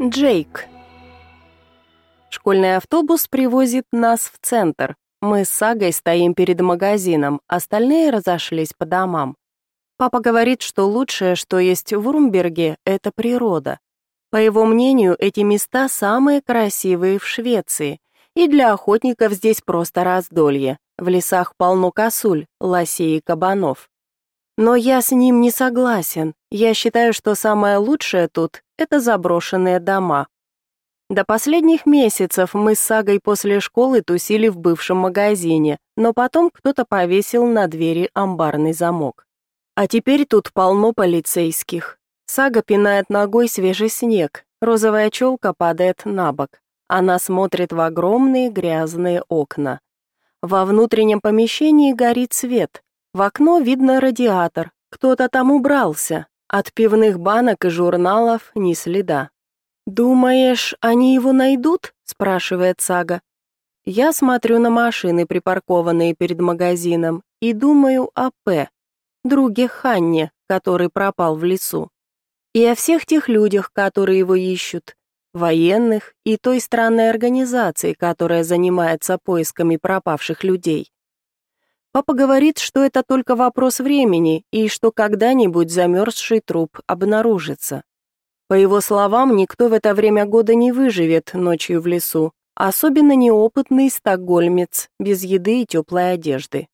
Джейк. Школьный автобус привозит нас в центр. Мы с Сагой стоим перед магазином, остальные разошлись по домам. Папа говорит, что лучшее, что есть в Урмберге, это природа. По его мнению, эти места самые красивые в Швеции, и для охотников здесь просто раздолье. В лесах полно косуль, лосей и кабанов. Но я с ним не согласен. Я считаю, что самое лучшее тут — это заброшенные дома. До последних месяцев мы с Сагой после школы тусили в бывшем магазине, но потом кто-то повесил на двери амбарный замок. А теперь тут полно полицейских. Сага пинает ногой свежий снег, розовая челка падает на бок. Она смотрит в огромные грязные окна. Во внутреннем помещении горит свет. В окно видно радиатор. Кто-то там убрался. От пивных банок и журналов ни следа. «Думаешь, они его найдут?» – спрашивает Сага. Я смотрю на машины, припаркованные перед магазином, и думаю о П друге Ханне, который пропал в лесу, и о всех тех людях, которые его ищут, военных и той странной организации, которая занимается поисками пропавших людей. Папа говорит, что это только вопрос времени и что когда-нибудь замерзший труп обнаружится. По его словам, никто в это время года не выживет ночью в лесу, особенно неопытный стокгольмец без еды и теплой одежды.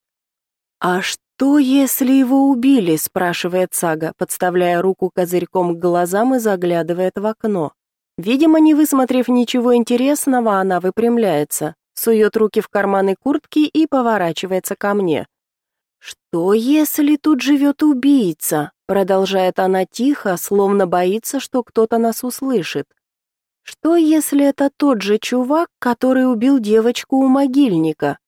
А что «Что, если его убили?» — спрашивает Сага, подставляя руку козырьком к глазам и заглядывает в окно. Видимо, не высмотрев ничего интересного, она выпрямляется, сует руки в карманы куртки и поворачивается ко мне. «Что, если тут живет убийца?» — продолжает она тихо, словно боится, что кто-то нас услышит. «Что, если это тот же чувак, который убил девочку у могильника?»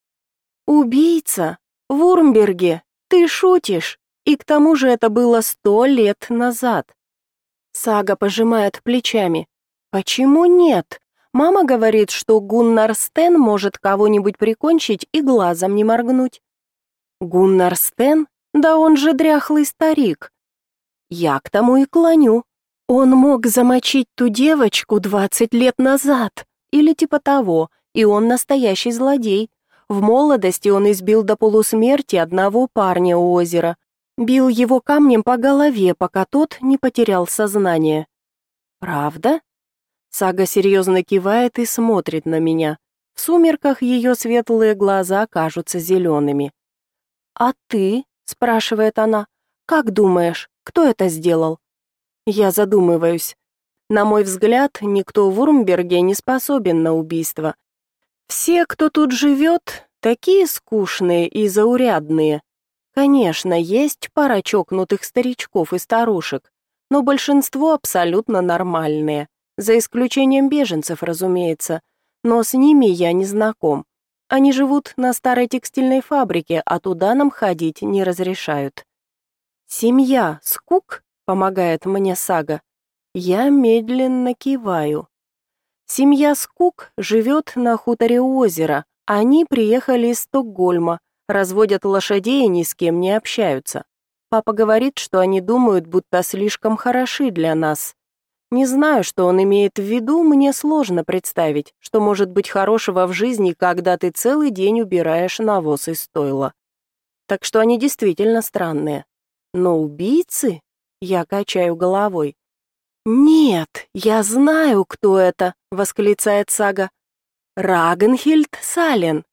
«Убийца? В Урмберге? Ты шутишь? И к тому же это было сто лет назад. Сага пожимает плечами. Почему нет? Мама говорит, что Гуннар Стен может кого-нибудь прикончить и глазом не моргнуть. Гуннар Стен? Да он же дряхлый старик. Я к тому и клоню. Он мог замочить ту девочку двадцать лет назад, или типа того, и он настоящий злодей. В молодости он избил до полусмерти одного парня у озера. Бил его камнем по голове, пока тот не потерял сознание. «Правда?» Сага серьезно кивает и смотрит на меня. В сумерках ее светлые глаза кажутся зелеными. «А ты?» — спрашивает она. «Как думаешь, кто это сделал?» Я задумываюсь. На мой взгляд, никто в Урмберге не способен на убийство. Все, кто тут живет, такие скучные и заурядные. Конечно, есть пара чокнутых старичков и старушек, но большинство абсолютно нормальные, за исключением беженцев, разумеется, но с ними я не знаком. Они живут на старой текстильной фабрике, а туда нам ходить не разрешают. «Семья, скук?» — помогает мне Сага. Я медленно киваю. Семья Скук живет на хуторе озера. Они приехали из Стокгольма, разводят лошадей и ни с кем не общаются. Папа говорит, что они думают, будто слишком хороши для нас. Не знаю, что он имеет в виду, мне сложно представить, что может быть хорошего в жизни, когда ты целый день убираешь навоз из стойла. Так что они действительно странные. Но убийцы? Я качаю головой. «Нет, я знаю, кто это!» — восклицает Сага. «Рагенхильд Сален».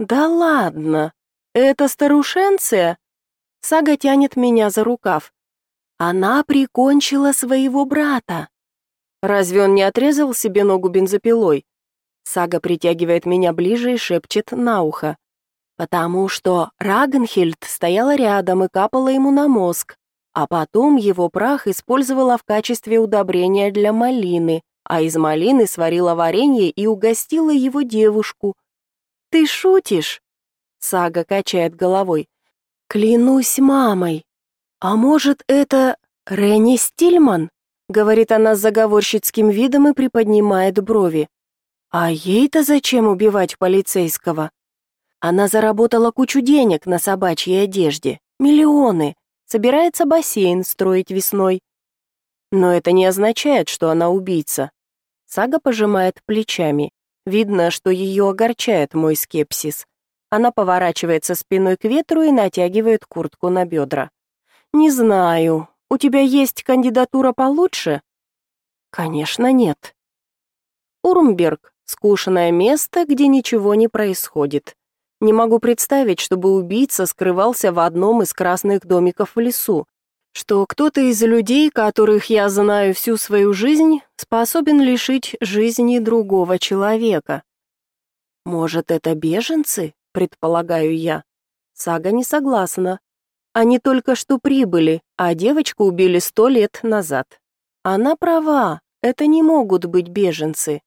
«Да ладно! Это старушенция?» Сага тянет меня за рукав. «Она прикончила своего брата». «Разве он не отрезал себе ногу бензопилой?» Сага притягивает меня ближе и шепчет на ухо. «Потому что Рагенхильд стояла рядом и капала ему на мозг, а потом его прах использовала в качестве удобрения для малины, а из малины сварила варенье и угостила его девушку. «Ты шутишь?» Сага качает головой. «Клянусь мамой. А может, это Ренни Стильман?» Говорит она с заговорщицким видом и приподнимает брови. «А ей-то зачем убивать полицейского?» Она заработала кучу денег на собачьей одежде. Миллионы собирается бассейн строить весной. Но это не означает, что она убийца. Сага пожимает плечами. Видно, что ее огорчает мой скепсис. Она поворачивается спиной к ветру и натягивает куртку на бедра. «Не знаю. У тебя есть кандидатура получше?» «Конечно, нет». Урмберг — скучное место, где ничего не происходит. Не могу представить, чтобы убийца скрывался в одном из красных домиков в лесу, что кто-то из людей, которых я знаю всю свою жизнь, способен лишить жизни другого человека. Может, это беженцы, предполагаю я. Сага не согласна. Они только что прибыли, а девочку убили сто лет назад. Она права, это не могут быть беженцы.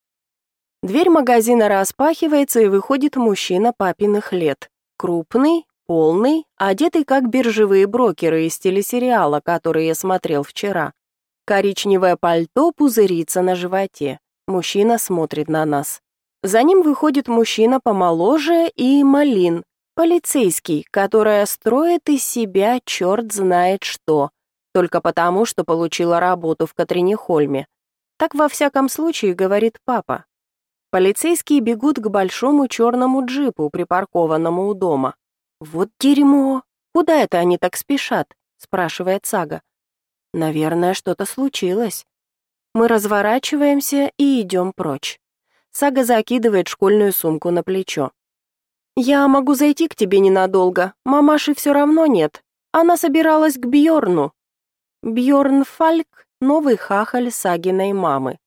Дверь магазина распахивается, и выходит мужчина папиных лет. Крупный, полный, одетый как биржевые брокеры из телесериала, который я смотрел вчера. Коричневое пальто пузырится на животе. Мужчина смотрит на нас. За ним выходит мужчина помоложе и Малин, Полицейский, которая строит из себя черт знает что, только потому, что получила работу в Катринихольме. Так во всяком случае говорит папа. Полицейские бегут к большому черному джипу, припаркованному у дома. «Вот дерьмо! Куда это они так спешат?» — спрашивает Сага. «Наверное, что-то случилось». Мы разворачиваемся и идем прочь. Сага закидывает школьную сумку на плечо. «Я могу зайти к тебе ненадолго. Мамаши все равно нет. Она собиралась к Бьорну». Бьорн Фальк — новый хахаль Сагиной мамы.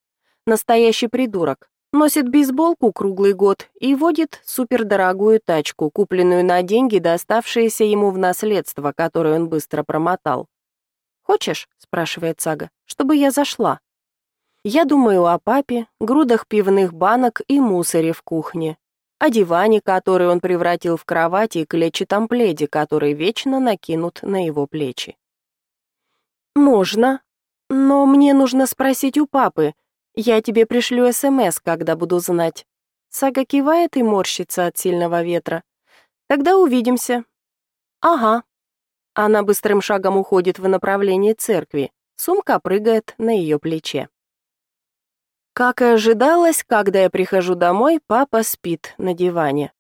Настоящий придурок. Носит бейсболку круглый год и водит супердорогую тачку, купленную на деньги, доставшиеся ему в наследство, которое он быстро промотал. «Хочешь?» — спрашивает Сага. «Чтобы я зашла». Я думаю о папе, грудах пивных банок и мусоре в кухне, о диване, который он превратил в кровать, и клетчатом пледе, который вечно накинут на его плечи. «Можно, но мне нужно спросить у папы. Я тебе пришлю СМС, когда буду знать». Сага кивает и морщится от сильного ветра. «Тогда увидимся». «Ага». Она быстрым шагом уходит в направлении церкви. Сумка прыгает на ее плече. Как и ожидалось, когда я прихожу домой, папа спит на диване.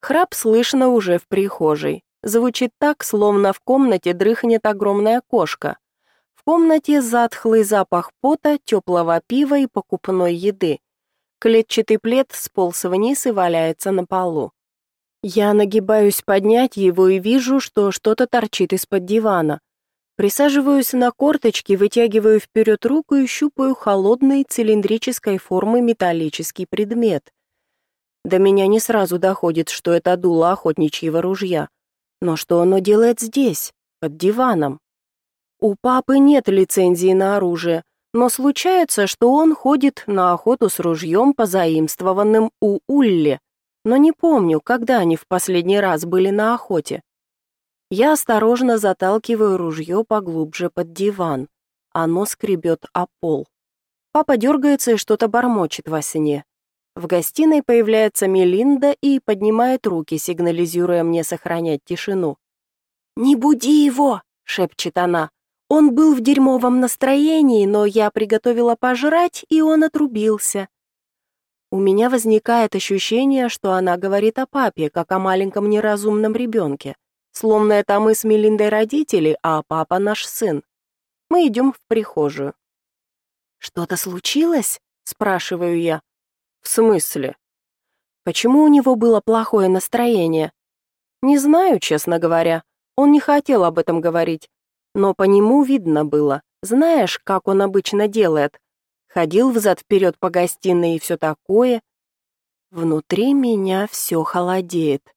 Храп слышно уже в прихожей. Звучит так, словно в комнате дрыхнет огромная кошка. В комнате затхлый запах пота, теплого пива и покупной еды. Клетчатый плед сполз вниз и валяется на полу. Я нагибаюсь поднять его и вижу, что что-то торчит из-под дивана. Присаживаюсь на корточки, вытягиваю вперед руку и щупаю холодный цилиндрической формы металлический предмет. До меня не сразу доходит, что это дуло охотничьего ружья. Но что оно делает здесь, под диваном? У папы нет лицензии на оружие, но случается, что он ходит на охоту с ружьем, позаимствованным у Улли. Но не помню, когда они в последний раз были на охоте. Я осторожно заталкиваю ружье поглубже под диван. Оно скребет о пол. Папа дергается и что-то бормочет во сне. В гостиной появляется Мелинда и поднимает руки, сигнализируя мне сохранять тишину. «Не буди его!» — шепчет она. «Он был в дерьмовом настроении, но я приготовила пожрать, и он отрубился». У меня возникает ощущение, что она говорит о папе, как о маленьком неразумном ребенке. Словно это мы с Мелиндой родители, а папа наш сын. Мы идем в прихожую. «Что-то случилось?» — спрашиваю я. «В смысле?» «Почему у него было плохое настроение?» «Не знаю, честно говоря. Он не хотел об этом говорить. Но по нему видно было. Знаешь, как он обычно делает? Ходил взад-вперед по гостиной и все такое. Внутри меня все холодеет.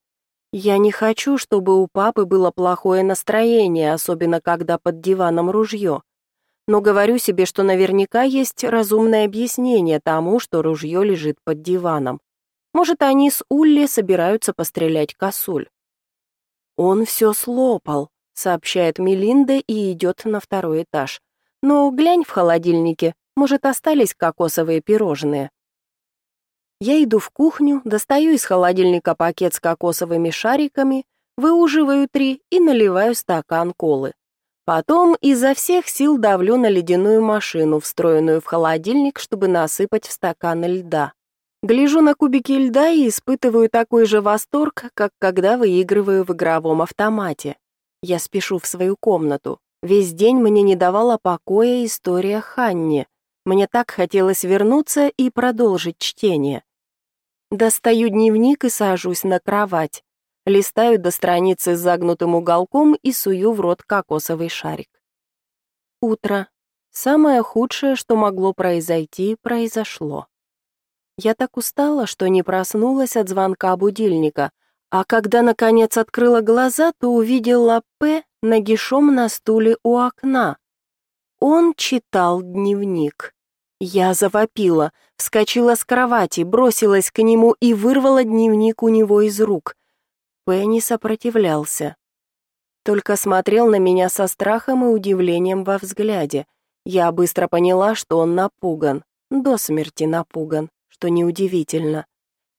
Я не хочу, чтобы у папы было плохое настроение, особенно когда под диваном ружье. Но говорю себе, что наверняка есть разумное объяснение тому, что ружье лежит под диваном. Может, они с Улли собираются пострелять косуль. «Он все слопал», — сообщает Мелинда и идет на второй этаж. «Но глянь в холодильнике, может, остались кокосовые пирожные». Я иду в кухню, достаю из холодильника пакет с кокосовыми шариками, выуживаю три и наливаю стакан колы. Потом изо всех сил давлю на ледяную машину, встроенную в холодильник, чтобы насыпать в стаканы льда. Гляжу на кубики льда и испытываю такой же восторг, как когда выигрываю в игровом автомате. Я спешу в свою комнату. Весь день мне не давала покоя история Ханни. Мне так хотелось вернуться и продолжить чтение. Достаю дневник и сажусь на кровать. Листаю до страницы с загнутым уголком и сую в рот кокосовый шарик. Утро. Самое худшее, что могло произойти, произошло. Я так устала, что не проснулась от звонка будильника, а когда, наконец, открыла глаза, то увидела П нагишом на стуле у окна. Он читал дневник. Я завопила, вскочила с кровати, бросилась к нему и вырвала дневник у него из рук. Пенни сопротивлялся. Только смотрел на меня со страхом и удивлением во взгляде. Я быстро поняла, что он напуган, до смерти напуган, что неудивительно.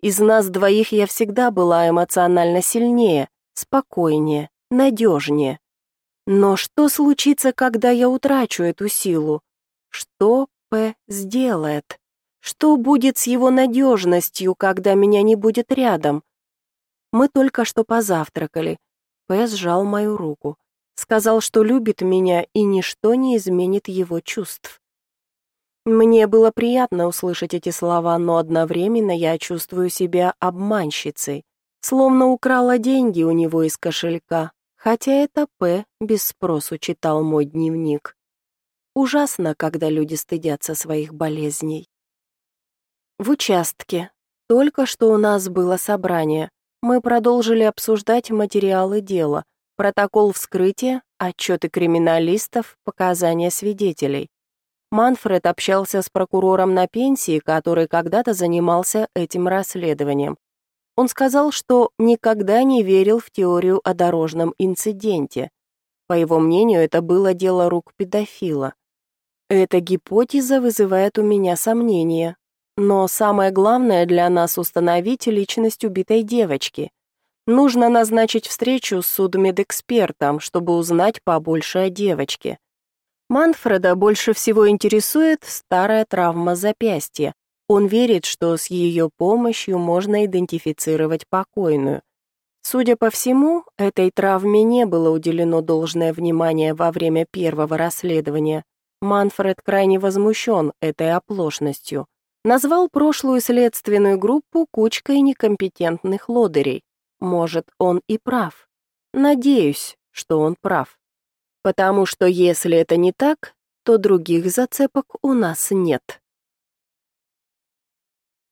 Из нас двоих я всегда была эмоционально сильнее, спокойнее, надежнее. Но что случится, когда я утрачу эту силу? Что П сделает? Что будет с его надежностью, когда меня не будет рядом? Мы только что позавтракали. П сжал мою руку. Сказал, что любит меня, и ничто не изменит его чувств. Мне было приятно услышать эти слова, но одновременно я чувствую себя обманщицей, словно украла деньги у него из кошелька, хотя это П без спросу читал мой дневник. Ужасно, когда люди стыдятся своих болезней. В участке. Только что у нас было собрание. Мы продолжили обсуждать материалы дела, протокол вскрытия, отчеты криминалистов, показания свидетелей. Манфред общался с прокурором на пенсии, который когда-то занимался этим расследованием. Он сказал, что никогда не верил в теорию о дорожном инциденте. По его мнению, это было дело рук педофила. Эта гипотеза вызывает у меня сомнения, но самое главное для нас установить личность убитой девочки. Нужно назначить встречу с судмедэкспертом, чтобы узнать побольше о девочке. Манфреда больше всего интересует старая травма запястья. Он верит, что с ее помощью можно идентифицировать покойную. Судя по всему, этой травме не было уделено должное внимание во время первого расследования. Манфред крайне возмущен этой оплошностью назвал прошлую следственную группу кучкой некомпетентных лодырей. Может, он и прав. Надеюсь, что он прав. Потому что если это не так, то других зацепок у нас нет.